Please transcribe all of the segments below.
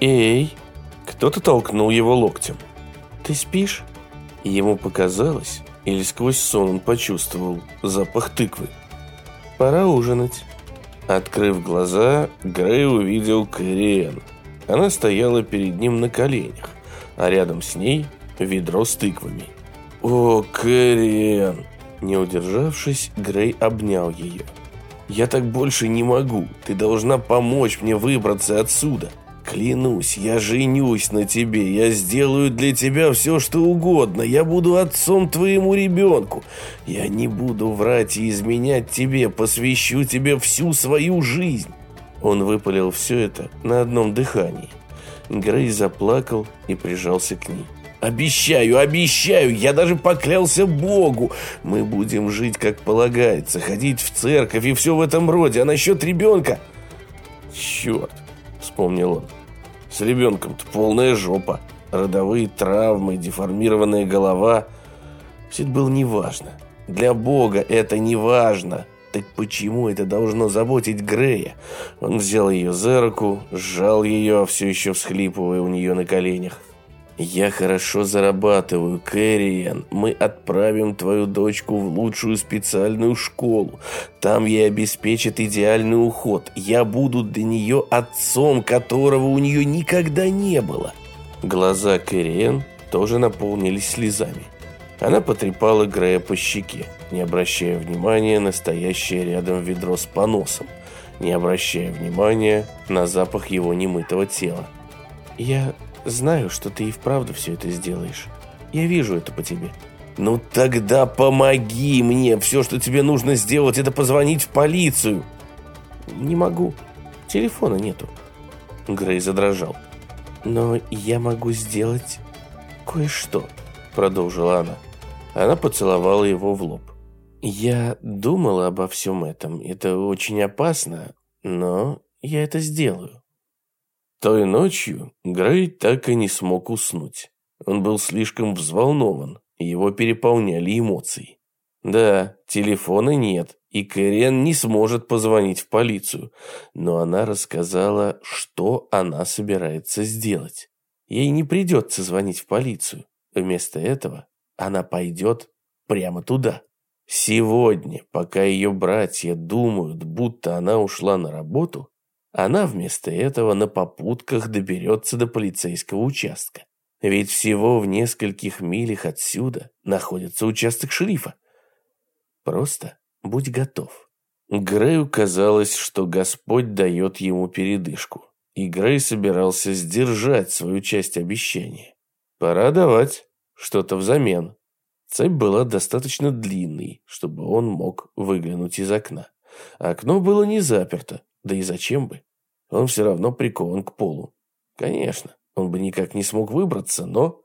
«Эй!» Кто-то толкнул его локтем. «Ты спишь?» Ему показалось, или сквозь сон он почувствовал запах тыквы. «Пора ужинать». Открыв глаза, Грей увидел Кэриэн. Она стояла перед ним на коленях, а рядом с ней ведро с тыквами. «О, Кэриэн!» Не удержавшись, Грей обнял ее. «Я так больше не могу. Ты должна помочь мне выбраться отсюда. Клянусь, я женюсь на тебе. Я сделаю для тебя все, что угодно. Я буду отцом твоему ребенку. Я не буду врать и изменять тебе. Посвящу тебе всю свою жизнь». Он выпалил все это на одном дыхании. Грей заплакал и прижался к ней. Обещаю, обещаю, я даже поклялся Богу. Мы будем жить, как полагается, ходить в церковь и все в этом роде. А насчет ребенка... Черт, вспомнил он. С ребенком-то полная жопа. Родовые травмы, деформированная голова. Все это было неважно. Для Бога это неважно. Так почему это должно заботить Грея? Он взял ее за руку, сжал ее, все еще всхлипывая у нее на коленях. «Я хорошо зарабатываю, Кэрриен. Мы отправим твою дочку в лучшую специальную школу. Там ей обеспечат идеальный уход. Я буду для нее отцом, которого у нее никогда не было». Глаза Кэрриен тоже наполнились слезами. Она потрепала Грея по щеке, не обращая внимания на стоящее рядом ведро с поносом, не обращая внимания на запах его немытого тела. «Я Знаю, что ты и вправду все это сделаешь. Я вижу это по тебе. Ну тогда помоги мне. Все, что тебе нужно сделать, это позвонить в полицию. Не могу. Телефона нету. Грей задрожал. Но я могу сделать кое-что, продолжила она. Она поцеловала его в лоб. Я думала обо всем этом. Это очень опасно, но я это сделаю. Той ночью Грей так и не смог уснуть. Он был слишком взволнован, его переполняли эмоции. Да, телефона нет, и Кэрен не сможет позвонить в полицию, но она рассказала, что она собирается сделать. Ей не придется звонить в полицию. Вместо этого она пойдет прямо туда. Сегодня, пока ее братья думают, будто она ушла на работу, она вместо этого на попутках доберется до полицейского участка. Ведь всего в нескольких милях отсюда находится участок шерифа. Просто будь готов. Грею казалось, что Господь дает ему передышку. И Грей собирался сдержать свою часть обещания. Пора давать что-то взамен. Цепь была достаточно длинной, чтобы он мог выглянуть из окна. Окно было не заперто, да и зачем бы? Он все равно прикован к полу. Конечно, он бы никак не смог выбраться, но...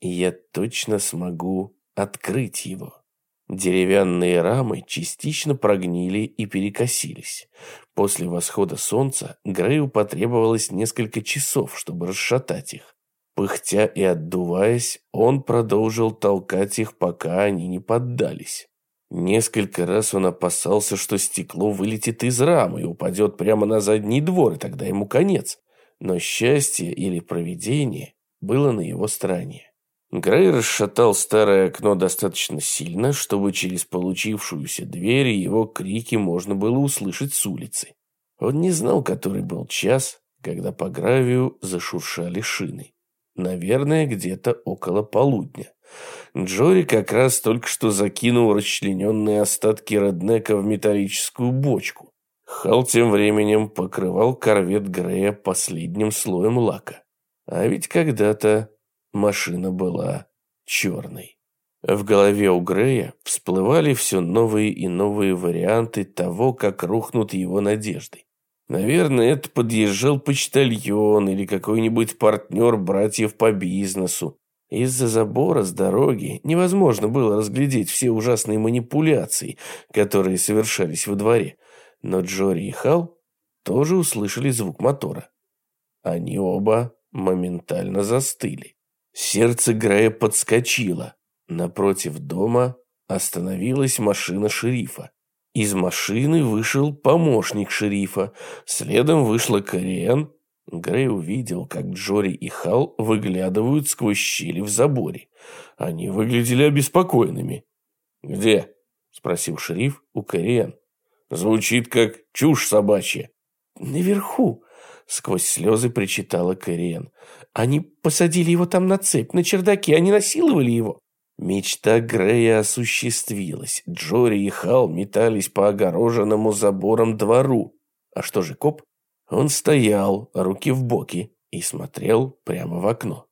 Я точно смогу открыть его. Деревянные рамы частично прогнили и перекосились. После восхода солнца Грею потребовалось несколько часов, чтобы расшатать их. Пыхтя и отдуваясь, он продолжил толкать их, пока они не поддались. Несколько раз он опасался, что стекло вылетит из рамы и упадет прямо на задний двор, и тогда ему конец. Но счастье или провидение было на его стороне. Грей расшатал старое окно достаточно сильно, чтобы через получившуюся дверь его крики можно было услышать с улицы. Он не знал, который был час, когда по гравию зашуршали шины. Наверное, где-то около полудня. Джори как раз только что закинул расчлененные остатки реднека в металлическую бочку. Хал тем временем покрывал корвет Грея последним слоем лака. А ведь когда-то машина была черной. В голове у Грея всплывали все новые и новые варианты того, как рухнут его надежды. Наверное, это подъезжал почтальон или какой-нибудь партнер братьев по бизнесу, из-за забора с дороги невозможно было разглядеть все ужасные манипуляции, которые совершались во дворе. Но Джори и Хал тоже услышали звук мотора. Они оба моментально застыли. Сердце Грея подскочило. Напротив дома остановилась машина шерифа. Из машины вышел помощник шерифа. Следом вышла Кориан Грей увидел, как Джори и Хал выглядывают сквозь щели в заборе. Они выглядели обеспокоенными. «Где?» – спросил шериф у Кэриэн. «Звучит как чушь собачья». «Наверху», – сквозь слезы причитала Кэриэн. «Они посадили его там на цепь, на чердаке, они насиловали его». Мечта Грея осуществилась. Джори и Хал метались по огороженному забором двору. А что же коп? Он стоял, руки в боки, и смотрел прямо в окно.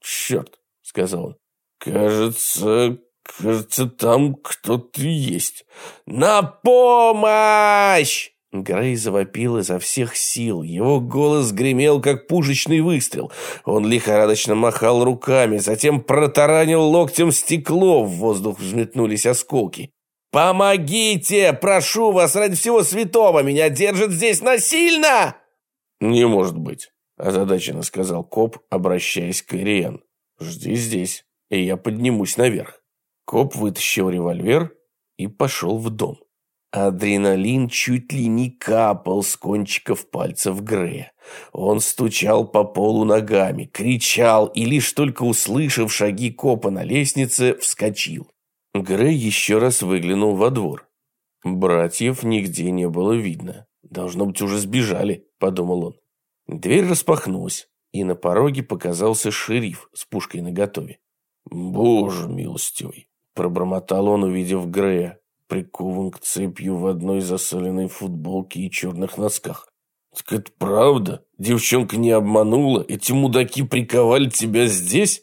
«Черт!» — сказал он. «Кажется, кажется, там кто-то есть. На помощь!» Грей завопил изо всех сил. Его голос гремел, как пушечный выстрел. Он лихорадочно махал руками, затем протаранил локтем стекло. В воздух взметнулись осколки. «Помогите! Прошу вас, ради всего святого! Меня держат здесь насильно!» «Не может быть», – озадаченно сказал коп, обращаясь к Ириен. «Жди здесь, и я поднимусь наверх». Коп вытащил револьвер и пошел в дом. Адреналин чуть ли не капал с кончиков пальцев Грея. Он стучал по полу ногами, кричал и, лишь только услышав шаги копа на лестнице, вскочил. Грей еще раз выглянул во двор. Братьев нигде не было видно. «Должно быть, уже сбежали», – подумал он. Дверь распахнулась, и на пороге показался шериф с пушкой наготове. «Боже милостивый!» – пробормотал он, увидев Грея, прикован к цепью в одной засоленной футболке и черных носках. «Так это правда? Девчонка не обманула? Эти мудаки приковали тебя здесь?»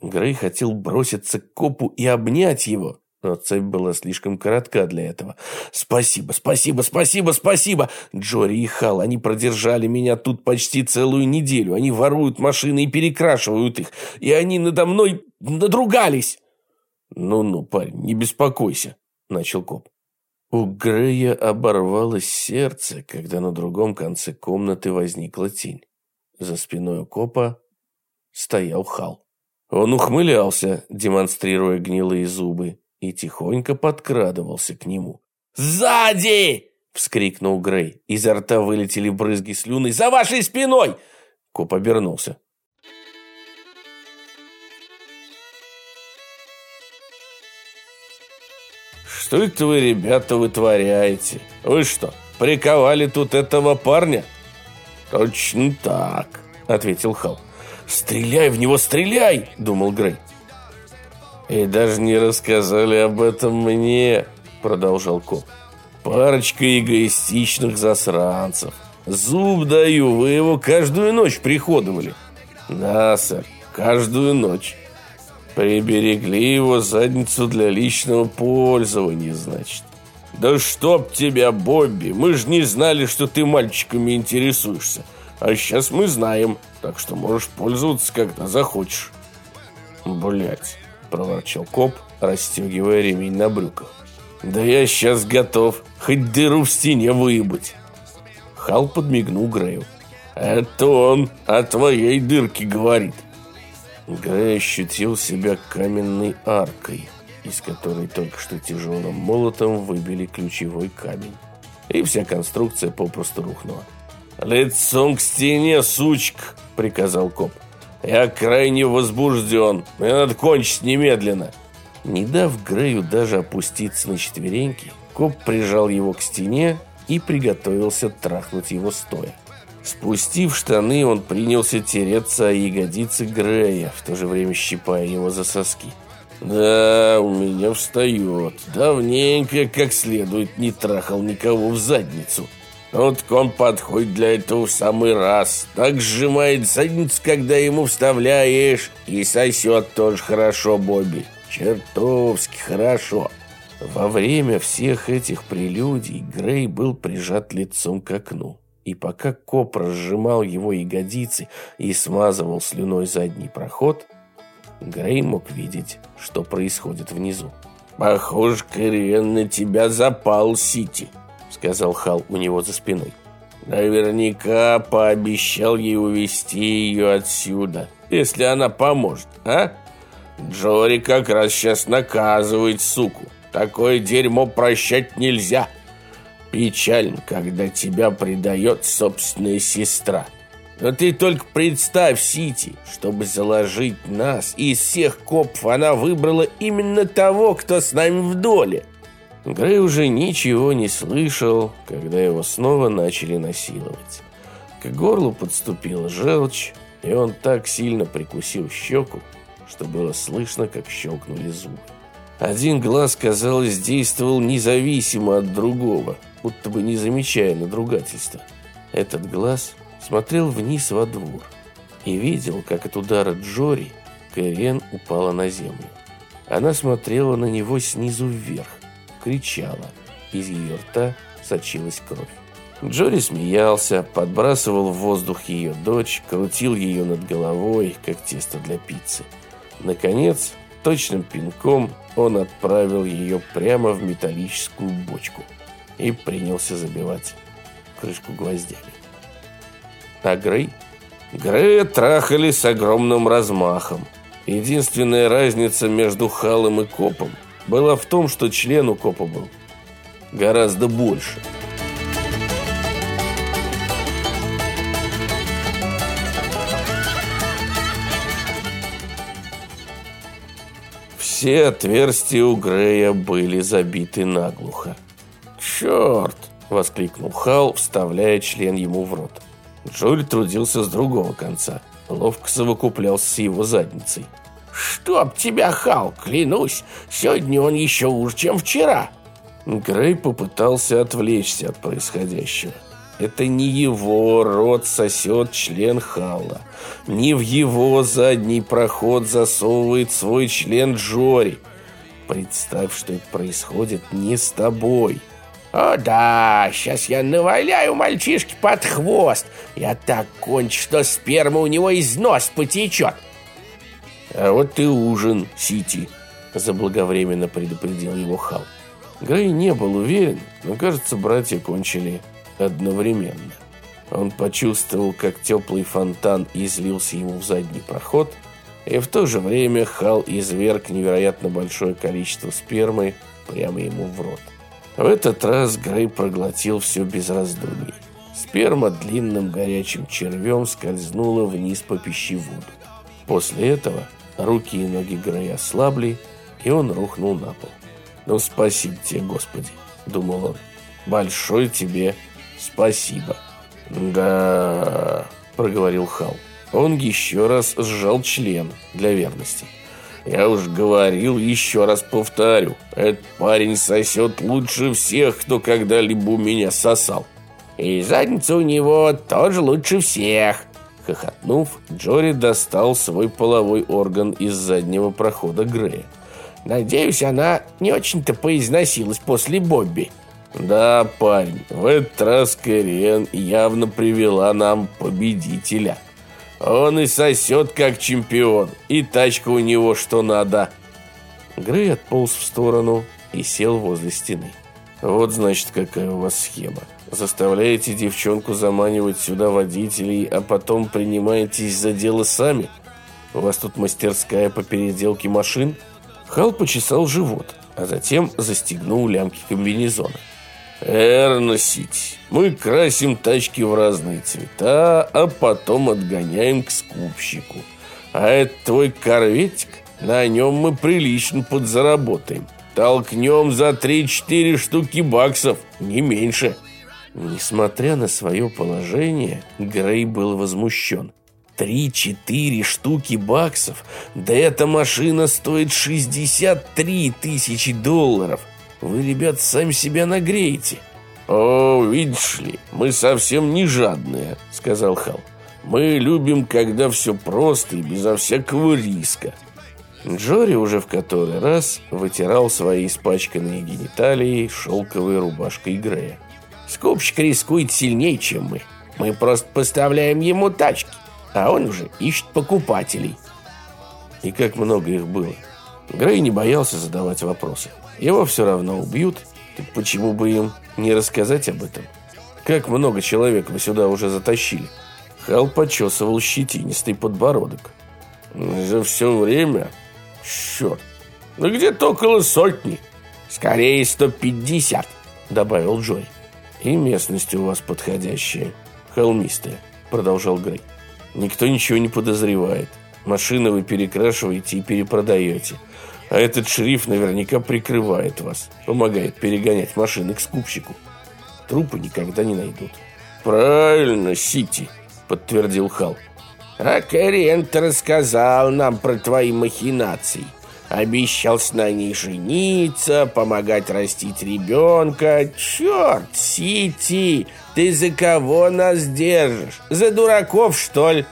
Грей хотел броситься к копу и обнять его, но цепь была слишком коротка для этого. «Спасибо, спасибо, спасибо, спасибо! Джори и Хал, они продержали меня тут почти целую неделю. Они воруют машины и перекрашивают их. И они надо мной надругались!» «Ну-ну, парень, не беспокойся», — начал коп. У Грея оборвалось сердце, когда на другом конце комнаты возникла тень. За спиной у копа стоял Хал. Он ухмылялся, демонстрируя гнилые зубы, и тихонько подкрадывался к нему. «Сзади!» — вскрикнул Грей. Изо рта вылетели брызги слюны. «За вашей спиной!» Коп обернулся. «Что это вы, ребята, вытворяете? Вы что, приковали тут этого парня?» «Точно так», — ответил Хал. «Стреляй в него, стреляй!» – думал Грей. «И даже не рассказали об этом мне», – продолжал коп. «Парочка эгоистичных засранцев. Зуб даю, вы его каждую ночь приходовали». «Да, сэр, каждую ночь». «Приберегли его задницу для личного пользования, значит». «Да чтоб тебя, Бобби, мы же не знали, что ты мальчиками интересуешься. А сейчас мы знаем, так что можешь пользоваться, когда захочешь». «Блядь», – проворчал коп, расстегивая ремень на брюках. «Да я сейчас готов хоть дыру в стене выебать». Хал подмигнул Грею. «Это он о твоей дырке говорит». Грей ощутил себя каменной аркой, из которой только что тяжелым молотом выбили ключевой камень. И вся конструкция попросту рухнула. «Лицом к стене, сучка!» – приказал коп. «Я крайне возбужден. Мне надо кончить немедленно». Не дав Грею даже опуститься на четвереньки, коп прижал его к стене и приготовился трахнуть его стоя. Спустив штаны, он принялся тереться о ягодицы Грея, в то же время щипая его за соски. «Да, у меня встает. Давненько, как следует, не трахал никого в задницу». Вот он подходит для этого в самый раз. Так сжимает задницу, когда ему вставляешь. И сосет тоже хорошо, Бобби. Чертовски хорошо. Во время всех этих прелюдий Грей был прижат лицом к окну. И пока коп разжимал его ягодицы и смазывал слюной задний проход, Грей мог видеть, что происходит внизу. «Похоже, Кориен на тебя запал, Сити», сказал Хал у него за спиной. Наверняка пообещал ей увести ее отсюда, если она поможет, а? Джори как раз сейчас наказывает суку. Такое дерьмо прощать нельзя. Печально, когда тебя предает собственная сестра. Но ты только представь, Сити, чтобы заложить нас, из всех копов она выбрала именно того, кто с нами в доле. Грей уже ничего не слышал, когда его снова начали насиловать. К горлу подступила желчь, и он так сильно прикусил щеку, что было слышно, как щелкнули зубы. Один глаз, казалось, действовал независимо от другого, будто бы не замечая надругательства. Этот глаз смотрел вниз во двор и видел, как от удара Джори Кэрен упала на землю. Она смотрела на него снизу вверх, кричала. Из ее рта сочилась кровь. Джори смеялся, подбрасывал в воздух ее дочь, крутил ее над головой, как тесто для пиццы. Наконец, точным пинком он отправил ее прямо в металлическую бочку и принялся забивать крышку гвоздями. А Грей? Грея трахали с огромным размахом. Единственная разница между Халом и Копом была в том, что член у Копа был гораздо больше. Все отверстия у Грея были забиты наглухо. «Черт!» – воскликнул Хал, вставляя член ему в рот. Джоли трудился с другого конца, ловко совокуплялся с его задницей. «Чтоб тебя, Хал, клянусь, сегодня он еще хуже, чем вчера!» Грей попытался отвлечься от происходящего. Это не его рот сосет член Халла. Не в его задний проход засовывает свой член Джори. Представь, что это происходит не с тобой. О да, сейчас я наваляю мальчишки под хвост. Я так кончу, что сперма у него из нос потечет. А вот и ужин, Сити, заблаговременно предупредил его Хал. Грей не был уверен, но, кажется, братья кончили одновременно. Он почувствовал, как теплый фонтан излился ему в задний проход, и в то же время Хал изверг невероятно большое количество спермы прямо ему в рот. В этот раз Грей проглотил все без раздумий. Сперма длинным горячим червем скользнула вниз по пищеводу. После этого руки и ноги Грея ослабли, и он рухнул на пол. «Ну, спасибо тебе, Господи!» – думал он. «Большое тебе спасибо». «Да...» – проговорил Хал. Он еще раз сжал член для верности. «Я уж говорил, еще раз повторю. Этот парень сосет лучше всех, кто когда-либо у меня сосал. И задница у него тоже лучше всех». Хохотнув, Джори достал свой половой орган из заднего прохода Грея. «Надеюсь, она не очень-то поизносилась после Бобби». Да, парень, в этот раз Кэриэн явно привела нам победителя. Он и сосет как чемпион, и тачка у него что надо. Грей отполз в сторону и сел возле стены. Вот значит, какая у вас схема. Заставляете девчонку заманивать сюда водителей, а потом принимаетесь за дело сами? У вас тут мастерская по переделке машин? Хал почесал живот, а затем застегнул лямки комбинезона. Эрно-Сити. Мы красим тачки в разные цвета, а потом отгоняем к скупщику. А это твой корветик? На нем мы прилично подзаработаем. Толкнем за 3-4 штуки баксов, не меньше. Несмотря на свое положение, Грей был возмущен. Три-четыре штуки баксов? Да эта машина стоит 63 тысячи долларов. Вы, ребят, сами себя нагреете. О, видишь ли, мы совсем не жадные, сказал Хал. Мы любим, когда все просто и безо всякого риска. Джори уже в который раз вытирал свои испачканные гениталии шелковой рубашкой Грея. Скупщик рискует сильнее, чем мы. Мы просто поставляем ему тачки, а он уже ищет покупателей. И как много их было. Грей не боялся задавать вопросы. Его все равно убьют, так почему бы им не рассказать об этом? Как много человек вы сюда уже затащили? Хал почесывал щетинистый подбородок. За все время? Черт, ну где-то около сотни. Скорее 150, добавил Джой. И местность у вас подходящая, холмистая. продолжал Грей. Никто ничего не подозревает. Машины вы перекрашиваете и перепродаете. А этот шериф наверняка прикрывает вас, помогает перегонять машины к скупщику. Трупы никогда не найдут. Правильно, Сити, подтвердил Хал. Кэрриент рассказал нам про твои махинации. Обещал с ней жениться, помогать растить ребенка. Черт, Сити, ты за кого нас держишь? За дураков, что ли?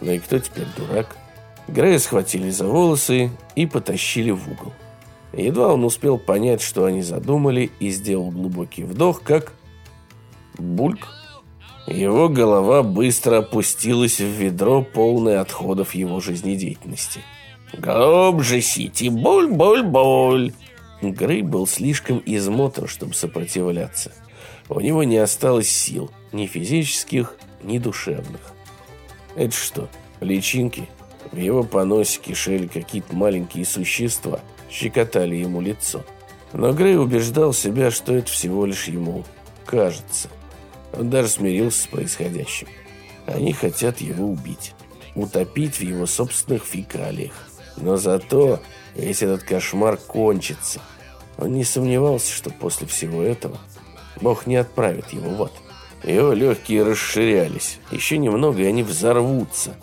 Ну и кто теперь дурак? Грея схватили за волосы и потащили в угол. Едва он успел понять, что они задумали, и сделал глубокий вдох, как... Бульк. Его голова быстро опустилась в ведро, полное отходов его жизнедеятельности. «Глубже, Сити, буль-буль-буль!» Грей был слишком измотан, чтобы сопротивляться. У него не осталось сил, ни физических, ни душевных. Это что, личинки? В его поносе кишели какие-то маленькие существа, щекотали ему лицо. Но Грей убеждал себя, что это всего лишь ему кажется. Он даже смирился с происходящим. Они хотят его убить, утопить в его собственных фекалиях. Но зато весь этот кошмар кончится. Он не сомневался, что после всего этого Бог не отправит его в ад. Его легкие расширялись. Еще немного, и они взорвутся.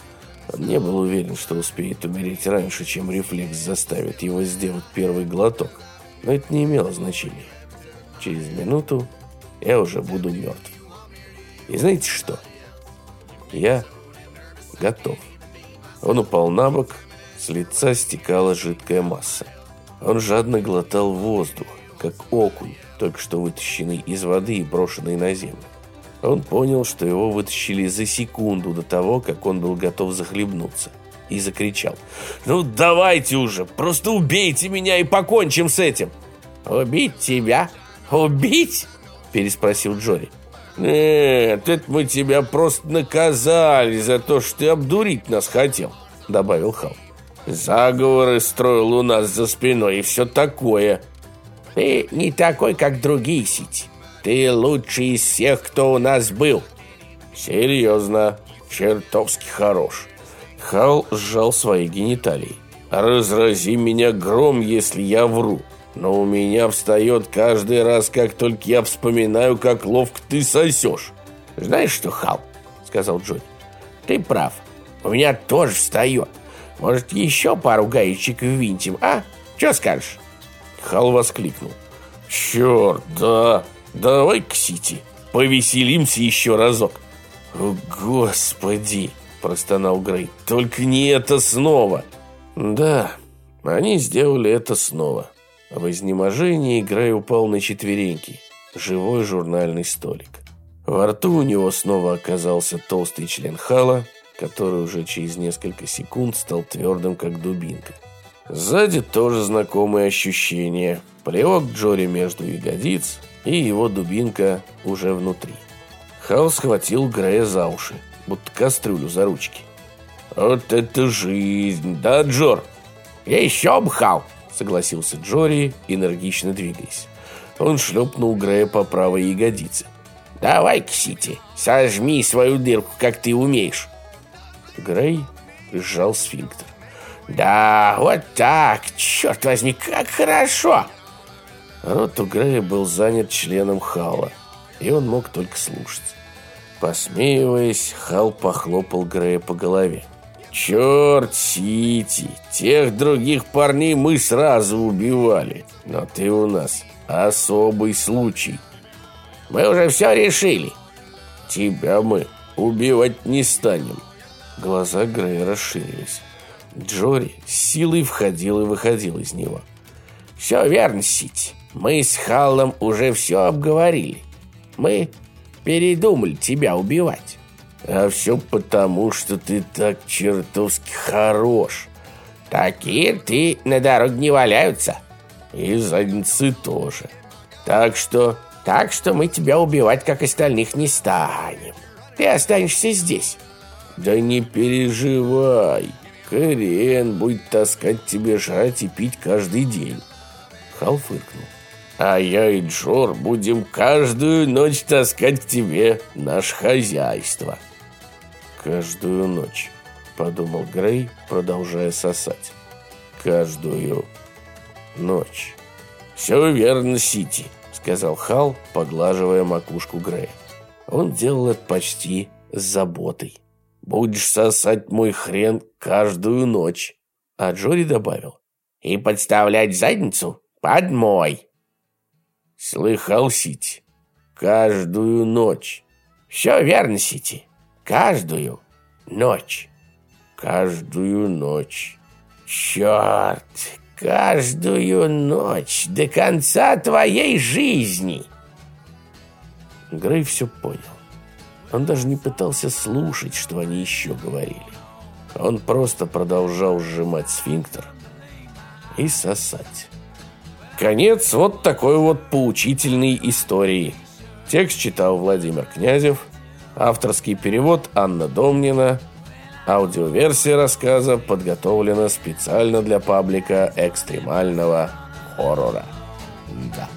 Он не был уверен, что успеет умереть раньше, чем рефлекс заставит его сделать первый глоток. Но это не имело значения. Через минуту я уже буду мертв. И знаете что? Я готов. Он упал на бок, с лица стекала жидкая масса. Он жадно глотал воздух, как окунь, только что вытащенный из воды и брошенный на землю. Он понял, что его вытащили за секунду до того, как он был готов захлебнуться. И закричал. «Ну давайте уже, просто убейте меня и покончим с этим!» «Убить тебя? Убить?» Переспросил Джори. «Нет, это мы тебя просто наказали за то, что ты обдурить нас хотел», добавил Хал. Заговоры строил у нас за спиной и все такое. Ты не такой, как другие сети. Ты лучший из всех, кто у нас был. Серьезно, чертовски хорош. Хал сжал свои гениталии. Разрази меня гром, если я вру. Но у меня встает каждый раз, как только я вспоминаю, как ловко ты сосешь. Знаешь что, Хал, сказал Джонни, ты прав. У меня тоже встает. Может, еще пару гаечек ввинтим, а? Че скажешь?» Хал воскликнул. «Черт, да! Давай к Сити, повеселимся еще разок!» «О, Господи!» – простонал Грей. «Только не это снова!» «Да, они сделали это снова». В изнеможении Грей упал на четвереньки. Живой журнальный столик. Во рту у него снова оказался толстый член Хала – который уже через несколько секунд стал твердым, как дубинка. Сзади тоже знакомые ощущения. Плевок Джори между ягодиц, и его дубинка уже внутри. Хал схватил Грея за уши, будто кастрюлю за ручки. «Вот это жизнь, да, Джор?» «Я еще бы, Хал!» согласился Джори, энергично двигаясь. Он шлепнул Грея по правой ягодице. «Давай, Ксити, сожми свою дырку, как ты умеешь!» Грей сжал сфинктер. «Да, вот так, черт возьми, как хорошо!» Рот у Грея был занят членом Хала, и он мог только слушать. Посмеиваясь, Хал похлопал Грея по голове. «Черт, Сити, тех других парней мы сразу убивали, но ты у нас особый случай». «Мы уже все решили». «Тебя мы убивать не станем». Глаза Грея расширились. Джори силой входил и выходил из него. «Все верно, Сити. Мы с Халлом уже все обговорили. Мы передумали тебя убивать». «А все потому, что ты так чертовски хорош». «Такие ты на дороге не валяются». «И задницы тоже. Так что...» «Так что мы тебя убивать, как остальных, не станем. Ты останешься здесь». Да не переживай. Кориен будет таскать тебе жрать и пить каждый день. Хал фыркнул. А я и Джор будем каждую ночь таскать к тебе наше хозяйство. Каждую ночь, подумал Грей, продолжая сосать. Каждую ночь. Все верно, Сити, сказал Хал, поглаживая макушку Грея. Он делал это почти с заботой. Будешь сосать мой хрен каждую ночь. А Джори добавил. И подставлять задницу под мой. Слыхал, Сити? Каждую ночь. Все верно, Сити. Каждую ночь. Каждую ночь. Черт, каждую ночь до конца твоей жизни. Грей все понял. Он даже не пытался слушать, что они еще говорили. Он просто продолжал сжимать сфинктер и сосать. Конец вот такой вот поучительной истории. Текст читал Владимир Князев, авторский перевод Анна Домнина, аудиоверсия рассказа подготовлена специально для паблика экстремального хоррора. Да.